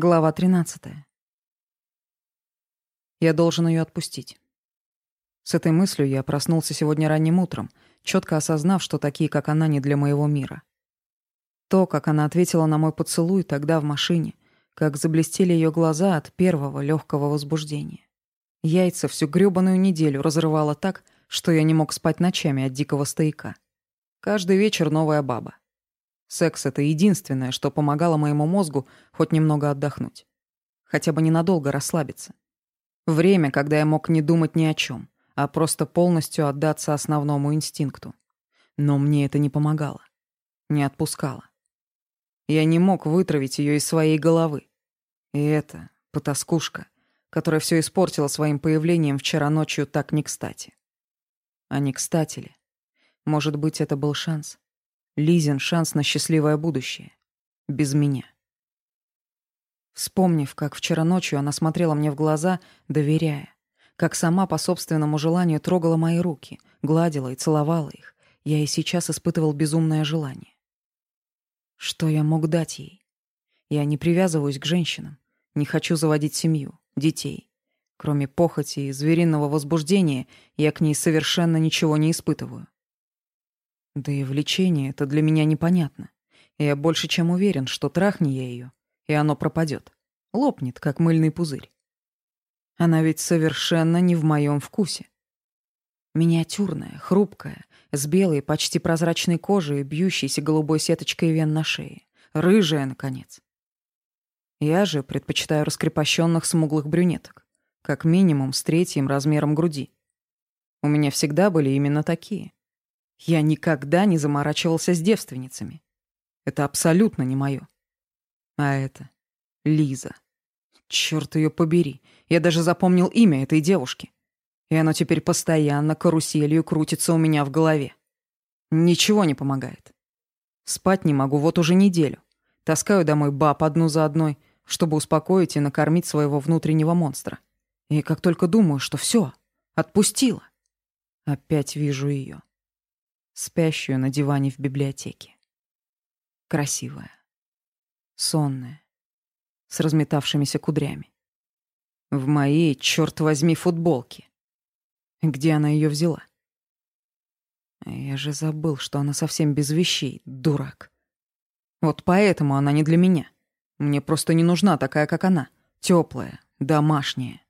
Глава 13. Я должен ее отпустить. С этой мыслью я проснулся сегодня ранним утром, четко осознав, что такие, как она, не для моего мира. То, как она ответила на мой поцелуй тогда в машине, как заблестели ее глаза от первого легкого возбуждения. Яйца всю грёбаную неделю разрывало так, что я не мог спать ночами от дикого стояка. Каждый вечер новая баба. Секс — это единственное, что помогало моему мозгу хоть немного отдохнуть. Хотя бы ненадолго расслабиться. Время, когда я мог не думать ни о чем, а просто полностью отдаться основному инстинкту. Но мне это не помогало. Не отпускало. Я не мог вытравить ее из своей головы. И это потаскушка, которая все испортила своим появлением вчера ночью так не кстати. А не кстати ли? Может быть, это был шанс? Лизин шанс на счастливое будущее. Без меня. Вспомнив, как вчера ночью она смотрела мне в глаза, доверяя, как сама по собственному желанию трогала мои руки, гладила и целовала их, я и сейчас испытывал безумное желание. Что я мог дать ей? Я не привязываюсь к женщинам, не хочу заводить семью, детей. Кроме похоти и звериного возбуждения, я к ней совершенно ничего не испытываю. Да и влечение это для меня непонятно. Я больше чем уверен, что трахни я ее, и оно пропадет. Лопнет, как мыльный пузырь. Она ведь совершенно не в моем вкусе. Миниатюрная, хрупкая, с белой, почти прозрачной кожей и бьющейся голубой сеточкой вен на шее. Рыжая, наконец. Я же предпочитаю раскрепощенных смуглых брюнеток. Как минимум с третьим размером груди. У меня всегда были именно такие. Я никогда не заморачивался с девственницами. Это абсолютно не моё. А это Лиза. Чёрт её побери. Я даже запомнил имя этой девушки. И оно теперь постоянно каруселью крутится у меня в голове. Ничего не помогает. Спать не могу вот уже неделю. Таскаю домой баб одну за одной, чтобы успокоить и накормить своего внутреннего монстра. И как только думаю, что всё, отпустила, опять вижу её спящую на диване в библиотеке. Красивая, сонная, с разметавшимися кудрями. В моей, черт возьми, футболке. Где она ее взяла? Я же забыл, что она совсем без вещей, дурак. Вот поэтому она не для меня. Мне просто не нужна такая, как она. Теплая, домашняя.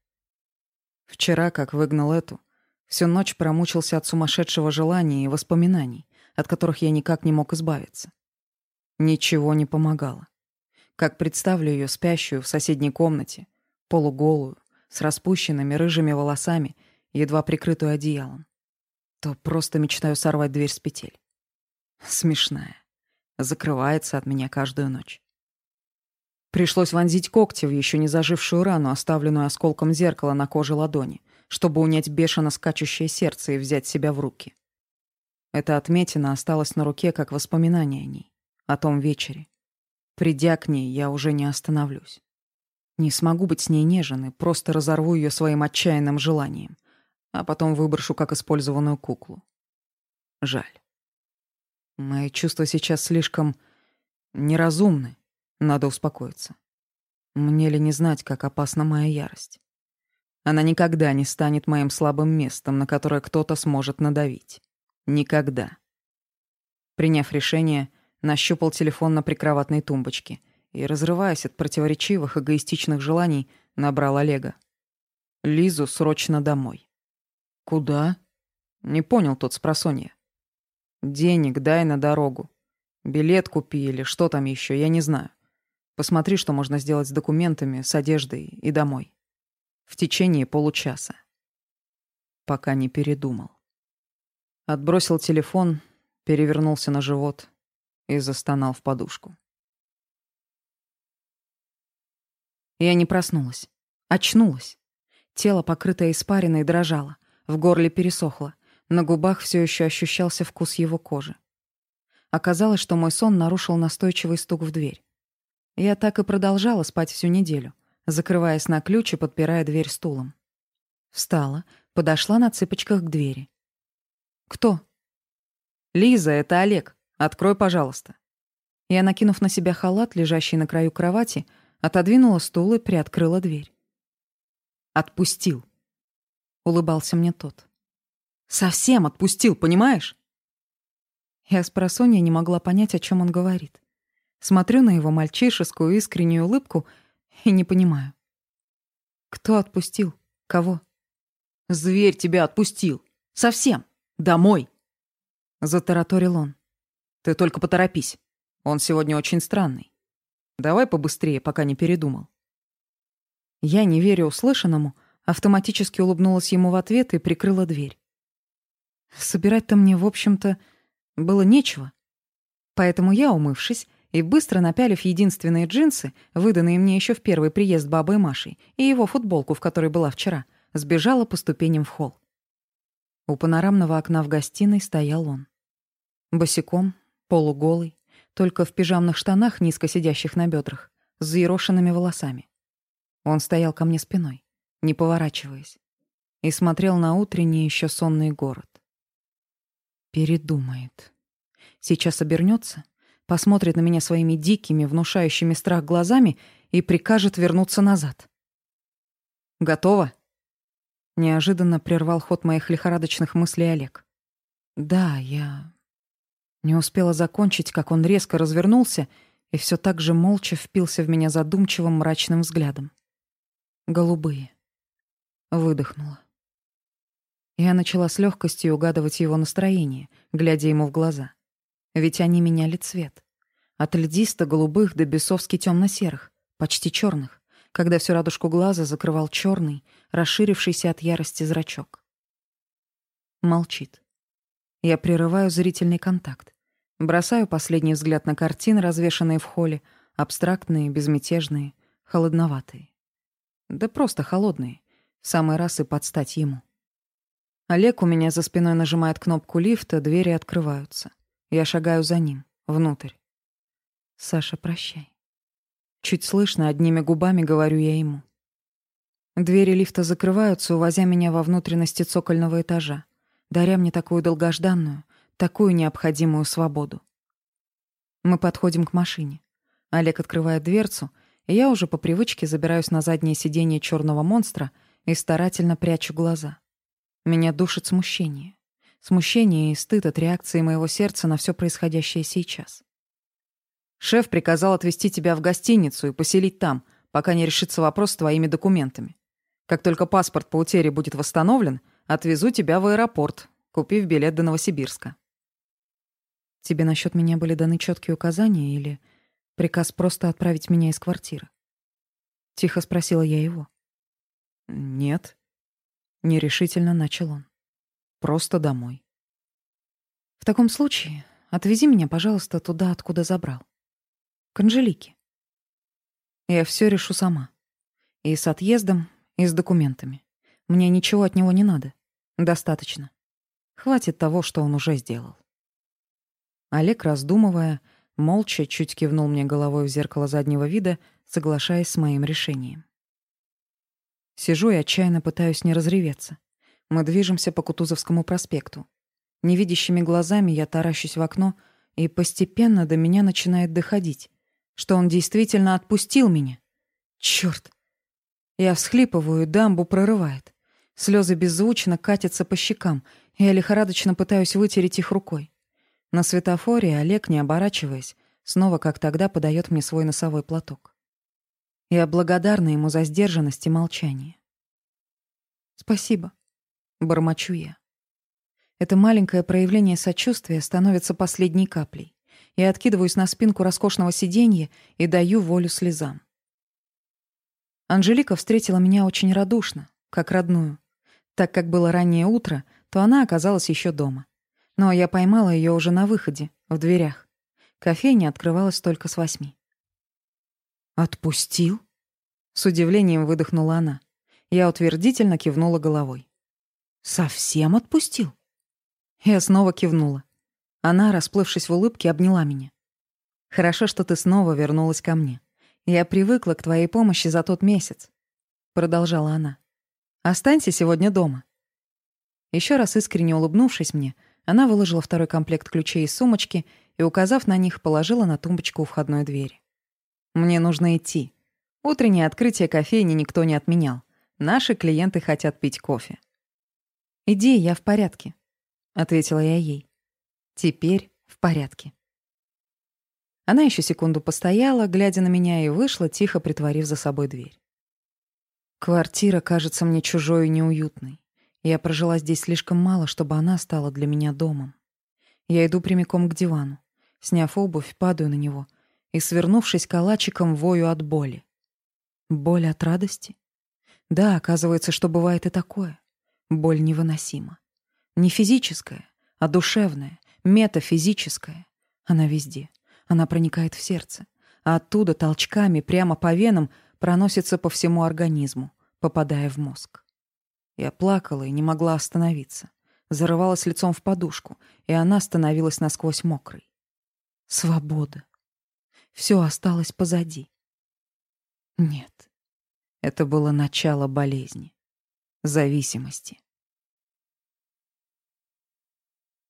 Вчера, как выгнал эту, Всю ночь промучился от сумасшедшего желания и воспоминаний, от которых я никак не мог избавиться. Ничего не помогало. Как представлю ее спящую в соседней комнате, полуголую, с распущенными рыжими волосами, едва прикрытую одеялом, то просто мечтаю сорвать дверь с петель. Смешная. Закрывается от меня каждую ночь. Пришлось вонзить когти в еще не зажившую рану, оставленную осколком зеркала на коже ладони, чтобы унять бешено скачущее сердце и взять себя в руки. Эта отметина осталась на руке как воспоминание о ней, о том вечере. Придя к ней, я уже не остановлюсь. Не смогу быть с ней нежен и просто разорву ее своим отчаянным желанием, а потом выброшу как использованную куклу. Жаль. Мои чувства сейчас слишком неразумны. Надо успокоиться. Мне ли не знать, как опасна моя ярость? Она никогда не станет моим слабым местом, на которое кто-то сможет надавить. Никогда. Приняв решение, нащупал телефон на прикроватной тумбочке и, разрываясь от противоречивых эгоистичных желаний, набрал Олега. Лизу срочно домой. Куда? Не понял тот спросонья. Денег дай на дорогу. Билет купи или что там еще, я не знаю. Посмотри, что можно сделать с документами, с одеждой и домой в течение получаса. Пока не передумал. Отбросил телефон, перевернулся на живот и застонал в подушку. Я не проснулась. Очнулась. Тело, покрытое испариной, дрожало. В горле пересохло. На губах все еще ощущался вкус его кожи. Оказалось, что мой сон нарушил настойчивый стук в дверь. Я так и продолжала спать всю неделю закрываясь на ключ и подпирая дверь стулом. Встала, подошла на цыпочках к двери. «Кто?» «Лиза, это Олег. Открой, пожалуйста». Я, накинув на себя халат, лежащий на краю кровати, отодвинула стул и приоткрыла дверь. «Отпустил», — улыбался мне тот. «Совсем отпустил, понимаешь?» Я с просонья не могла понять, о чем он говорит. Смотрю на его мальчишескую искреннюю улыбку и не понимаю. Кто отпустил? Кого? «Зверь тебя отпустил! Совсем! Домой!» Затараторил он. «Ты только поторопись. Он сегодня очень странный. Давай побыстрее, пока не передумал». Я, не веря услышанному, автоматически улыбнулась ему в ответ и прикрыла дверь. Собирать-то мне, в общем-то, было нечего. Поэтому я, умывшись и быстро напялив единственные джинсы, выданные мне еще в первый приезд бабой Машей, и его футболку, в которой была вчера, сбежала по ступеням в холл. У панорамного окна в гостиной стоял он. Босиком, полуголый, только в пижамных штанах, низко сидящих на бедрах, с заерошенными волосами. Он стоял ко мне спиной, не поворачиваясь, и смотрел на утренний еще сонный город. Передумает. Сейчас обернется, посмотрит на меня своими дикими, внушающими страх глазами и прикажет вернуться назад. «Готово?» Неожиданно прервал ход моих лихорадочных мыслей Олег. «Да, я...» Не успела закончить, как он резко развернулся и все так же молча впился в меня задумчивым мрачным взглядом. Голубые. Выдохнула. Я начала с легкостью угадывать его настроение, глядя ему в глаза. Ведь они меняли цвет. От льдисто-голубых до бесовски темно-серых, почти черных, когда всю радужку глаза закрывал черный, расширившийся от ярости зрачок. Молчит. Я прерываю зрительный контакт. Бросаю последний взгляд на картины, развешанные в холле, абстрактные, безмятежные, холодноватые. Да просто холодные. В самый раз и подстать ему. Олег у меня за спиной нажимает кнопку лифта, двери открываются. Я шагаю за ним, внутрь. «Саша, прощай». Чуть слышно, одними губами говорю я ему. Двери лифта закрываются, увозя меня во внутренности цокольного этажа, даря мне такую долгожданную, такую необходимую свободу. Мы подходим к машине. Олег открывает дверцу, и я уже по привычке забираюсь на заднее сиденье черного монстра и старательно прячу глаза. Меня душит смущение. Смущение и стыд от реакции моего сердца на все происходящее сейчас. Шеф приказал отвезти тебя в гостиницу и поселить там, пока не решится вопрос с твоими документами. Как только паспорт по утере будет восстановлен, отвезу тебя в аэропорт, купив билет до Новосибирска. Тебе насчет меня были даны четкие указания или приказ просто отправить меня из квартиры? Тихо спросила я его. Нет, Нерешительно начал он. Просто домой. В таком случае отвези меня, пожалуйста, туда, откуда забрал. К Анжелике. Я все решу сама. И с отъездом, и с документами. Мне ничего от него не надо. Достаточно. Хватит того, что он уже сделал. Олег, раздумывая, молча чуть кивнул мне головой в зеркало заднего вида, соглашаясь с моим решением. Сижу и отчаянно пытаюсь не разреветься. Мы движемся по Кутузовскому проспекту. Невидящими глазами я таращусь в окно, и постепенно до меня начинает доходить, что он действительно отпустил меня. Чёрт! Я всхлипываю, дамбу прорывает. Слезы беззвучно катятся по щекам, и я лихорадочно пытаюсь вытереть их рукой. На светофоре Олег, не оборачиваясь, снова, как тогда, подает мне свой носовой платок. Я благодарна ему за сдержанность и молчание. «Спасибо», — бормочу я. Это маленькое проявление сочувствия становится последней каплей. Я откидываюсь на спинку роскошного сиденья и даю волю слезам. Анжелика встретила меня очень радушно, как родную. Так как было раннее утро, то она оказалась еще дома. Но я поймала ее уже на выходе, в дверях. Кофейня открывалась только с восьми. «Отпустил?» С удивлением выдохнула она. Я утвердительно кивнула головой. «Совсем отпустил?» Я снова кивнула. Она, расплывшись в улыбке, обняла меня. «Хорошо, что ты снова вернулась ко мне. Я привыкла к твоей помощи за тот месяц», — продолжала она. «Останься сегодня дома». Еще раз искренне улыбнувшись мне, она выложила второй комплект ключей из сумочки и, указав на них, положила на тумбочку у входной двери. «Мне нужно идти. Утреннее открытие кофейни никто не отменял. Наши клиенты хотят пить кофе. «Иди, я в порядке», — ответила я ей. «Теперь в порядке». Она еще секунду постояла, глядя на меня, и вышла, тихо притворив за собой дверь. Квартира кажется мне чужой и неуютной. Я прожила здесь слишком мало, чтобы она стала для меня домом. Я иду прямиком к дивану. Сняв обувь, падаю на него и, свернувшись калачиком, вою от боли. Боль от радости? Да, оказывается, что бывает и такое. Боль невыносима. Не физическая, а душевная, метафизическая. Она везде. Она проникает в сердце, а оттуда толчками прямо по венам проносится по всему организму, попадая в мозг. Я плакала и не могла остановиться. Зарывалась лицом в подушку, и она становилась насквозь мокрой. Свобода. Все осталось позади. Нет. Это было начало болезни. Зависимости.